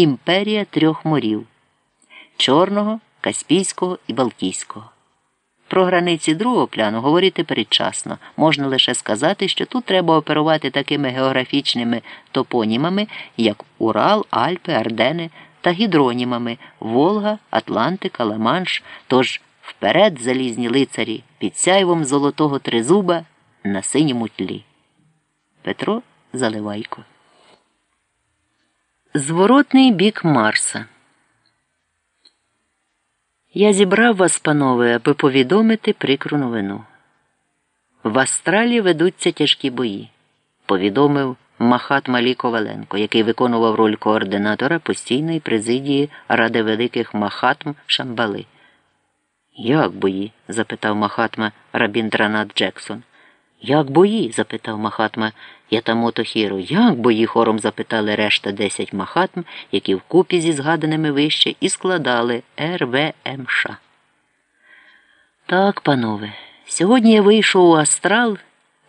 імперія трьох морів Чорного, Каспійського і Балтійського. Про границі другого пляну говорити передчасно. Можна лише сказати, що тут треба оперувати такими географічними топонімами, як Урал, Альпи, Ардени та гідронімами Волга, Атлантика, Ла-Манш. Тож вперед залізні лицарі під сяйвом золотого тризуба на синьому тлі. Петро Заливайко. Зворотний бік Марса. Я зібрав вас, панове, аби повідомити прикру новину. В Астралі ведуться тяжкі бої, повідомив Махат Малі Коваленко, який виконував роль координатора постійної президії Ради Великих Махатм Шамбали. Як бої? запитав Махатма Рабіндранат Джексон. Як бої? запитав Махатма Ятамото Хіро. Як бої? хором запитали решта десять Махатм, які вкупі зі згаданими вище і складали РВМШ. Так, панове, сьогодні я вийшов у Астрал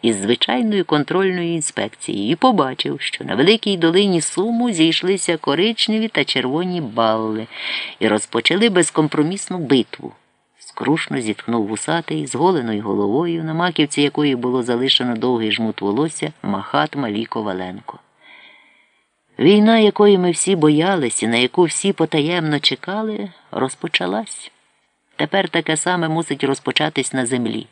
із звичайною контрольною інспекцією і побачив, що на великій долині Суму зійшлися коричневі та червоні балли і розпочали безкомпромісну битву. Скрушно зітхнув вусатий з голеною головою, на маківці якої було залишено довгий жмут волосся Махат Малі Коваленко. Війна, якої ми всі боялися, на яку всі потаємно чекали, розпочалась. Тепер таке саме мусить розпочатись на землі.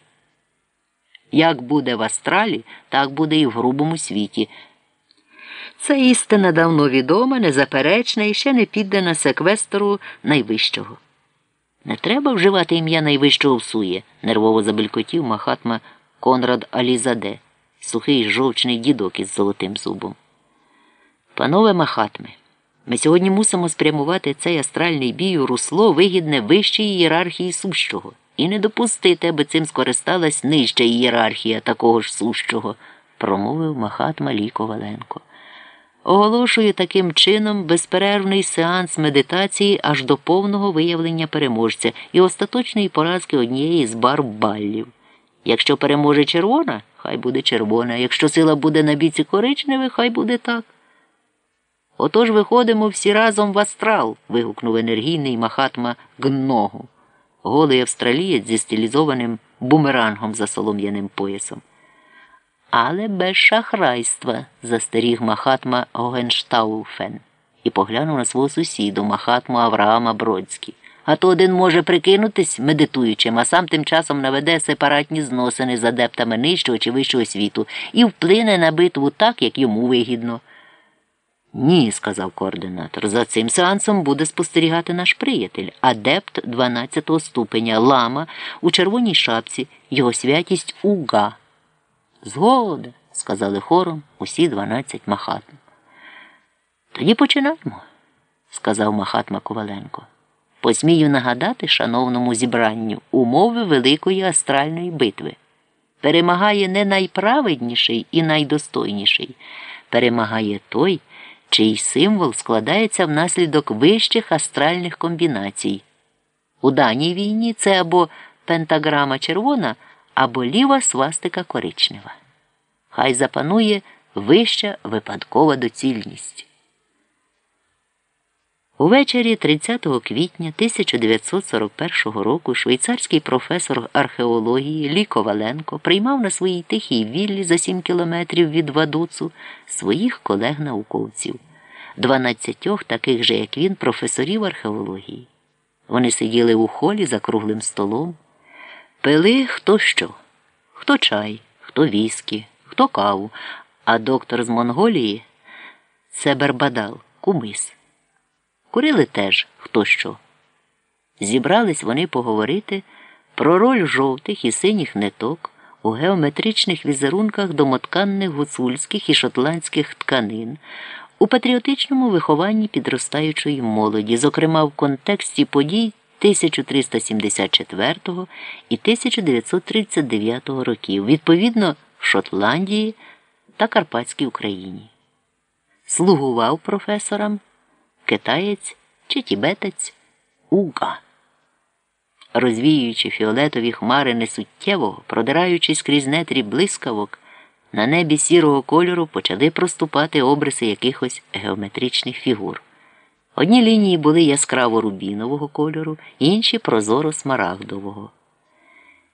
Як буде в Астралі, так буде і в грубому світі. Це істина давно відома, незаперечна і ще не піддана секвестору найвищого. Не треба вживати ім'я найвищого всує, нервово забелькотів Махатма Конрад Алізаде, сухий жовчний дідок із золотим зубом. Панове Махатме, ми сьогодні мусимо спрямувати цей астральний бій у русло вигідне вищій ієрархії сущого і не допустити, аби цим скористалась нижча ієрархія такого ж сущого, промовив Махатма Лі Коваленко. Оголошую таким чином безперервний сеанс медитації аж до повного виявлення переможця і остаточної поразки однієї з бар баллів. Якщо переможе червона, хай буде червона, якщо сила буде на біці коричневих, хай буде так. Отож виходимо всі разом в астрал. вигукнув енергійний Махатма Гногу, голий австралієць зі стилізованим бумерангом за солом'яним поясом. Але без шахрайства, застеріг Махатма Гогенштауфен і поглянув на свого сусіду Махатму Авраама Бродський. А то один може прикинутись медитуючим, а сам тим часом наведе сепаратні зносини з адептами нижчого чи вищого світу і вплине на битву так, як йому вигідно. Ні, сказав координатор. За цим сеансом буде спостерігати наш приятель, адепт 12-го ступеня, лама у червоній шапці, його святість Уга. Згода, сказали хором усі дванадцять Махатм. Тоді починаємо, сказав Махатма Коваленко. Посмію нагадати, шановному зібранню, умови великої астральної битви. Перемагає не найправедніший і найдостойніший, перемагає той, чий символ складається внаслідок вищих астральних комбінацій. У даній війні це або пентаграма червона або ліва свастика коричнева. Хай запанує вища випадкова доцільність. Увечері 30 квітня 1941 року швейцарський професор археології Лі Коваленко приймав на своїй тихій віллі за 7 кілометрів від Вадуцу своїх колег-науковців, 12 таких же, як він, професорів археології. Вони сиділи у холі за круглим столом. Пили хто що, хто чай, хто віскі, хто каву, а доктор з Монголії це Бербадал, кумис. Курили теж хто що. Зібрались вони поговорити про роль жовтих і синіх ниток у геометричних візерунках домотканних гуцульських і шотландських тканин, у патріотичному вихованні підростаючої молоді, зокрема в контексті подій. 1374 і 1939 років, відповідно в Шотландії та Карпатській Україні. Слугував професорам китаєць чи тібетець Уга. Розвіюючи фіолетові хмари несуттєвого, продираючись крізь нетрі блискавок, на небі сірого кольору почали проступати обриси якихось геометричних фігур. Одні лінії були яскраво рубінового кольору, інші прозоро смарагдового.